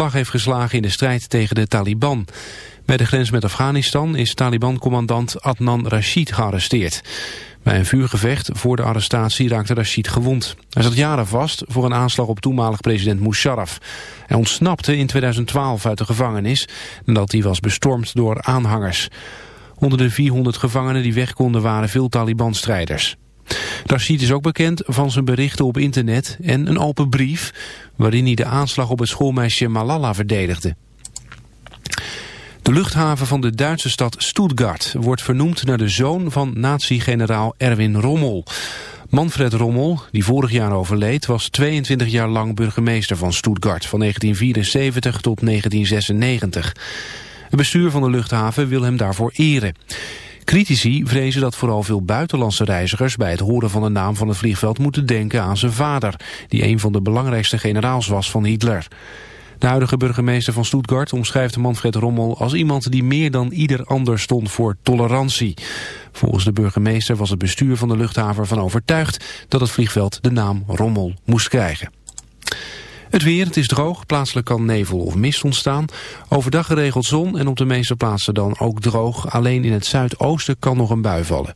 slag heeft geslagen in de strijd tegen de Taliban. Bij de grens met Afghanistan is Taliban-commandant Adnan Rashid gearresteerd. Bij een vuurgevecht voor de arrestatie raakte Rashid gewond. Hij zat jaren vast voor een aanslag op toenmalig president Musharraf. Hij ontsnapte in 2012 uit de gevangenis nadat hij was bestormd door aanhangers. Onder de 400 gevangenen die weg konden waren veel Taliban-strijders. Rashid is ook bekend van zijn berichten op internet en een open brief... waarin hij de aanslag op het schoolmeisje Malala verdedigde. De luchthaven van de Duitse stad Stuttgart wordt vernoemd naar de zoon van nazi-generaal Erwin Rommel. Manfred Rommel, die vorig jaar overleed, was 22 jaar lang burgemeester van Stuttgart, van 1974 tot 1996. Het bestuur van de luchthaven wil hem daarvoor eren. Critici vrezen dat vooral veel buitenlandse reizigers bij het horen van de naam van het vliegveld moeten denken aan zijn vader, die een van de belangrijkste generaals was van Hitler. De huidige burgemeester van Stuttgart omschrijft Manfred Rommel als iemand die meer dan ieder ander stond voor tolerantie. Volgens de burgemeester was het bestuur van de luchthaven van overtuigd dat het vliegveld de naam Rommel moest krijgen. Het weer, het is droog, plaatselijk kan nevel of mist ontstaan. Overdag geregeld zon en op de meeste plaatsen dan ook droog. Alleen in het zuidoosten kan nog een bui vallen.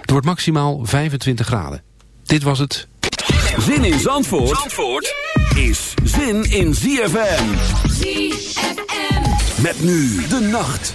Het wordt maximaal 25 graden. Dit was het. Zin in Zandvoort, Zandvoort is zin in ZFM. ZFM. Met nu de nacht.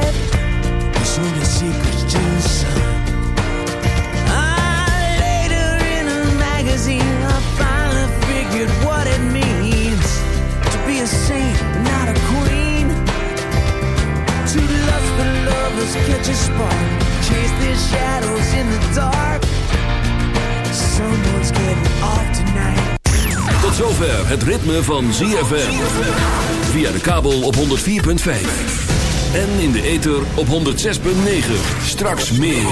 Catch a spark, chase their shadows in the dark. Someone's getting off tonight. Tot zover het ritme van ZFM. Via de kabel op 104.5. En in de ether op 106.9. Straks meer.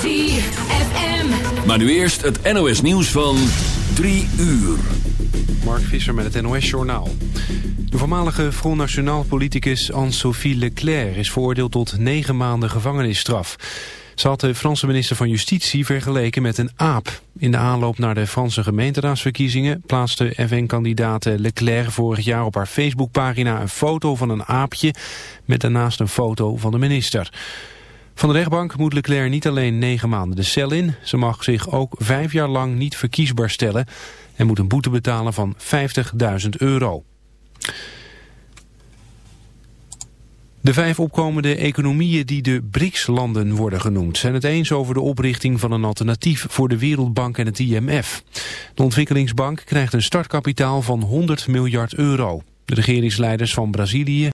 ZFM. Maar nu eerst het NOS nieuws van 3 uur. Mark Visser met het NOS-journaal. De voormalige Front National politicus Anne-Sophie Leclerc is veroordeeld tot negen maanden gevangenisstraf. Ze had de Franse minister van Justitie vergeleken met een aap. In de aanloop naar de Franse gemeenteraadsverkiezingen plaatste FN-kandidaat Leclerc vorig jaar op haar Facebookpagina een foto van een aapje met daarnaast een foto van de minister. Van de rechtbank moet Leclerc niet alleen negen maanden de cel in, ze mag zich ook vijf jaar lang niet verkiesbaar stellen en moet een boete betalen van 50.000 euro. De vijf opkomende economieën die de BRICS-landen worden genoemd... zijn het eens over de oprichting van een alternatief voor de Wereldbank en het IMF. De ontwikkelingsbank krijgt een startkapitaal van 100 miljard euro. De regeringsleiders van Brazilië,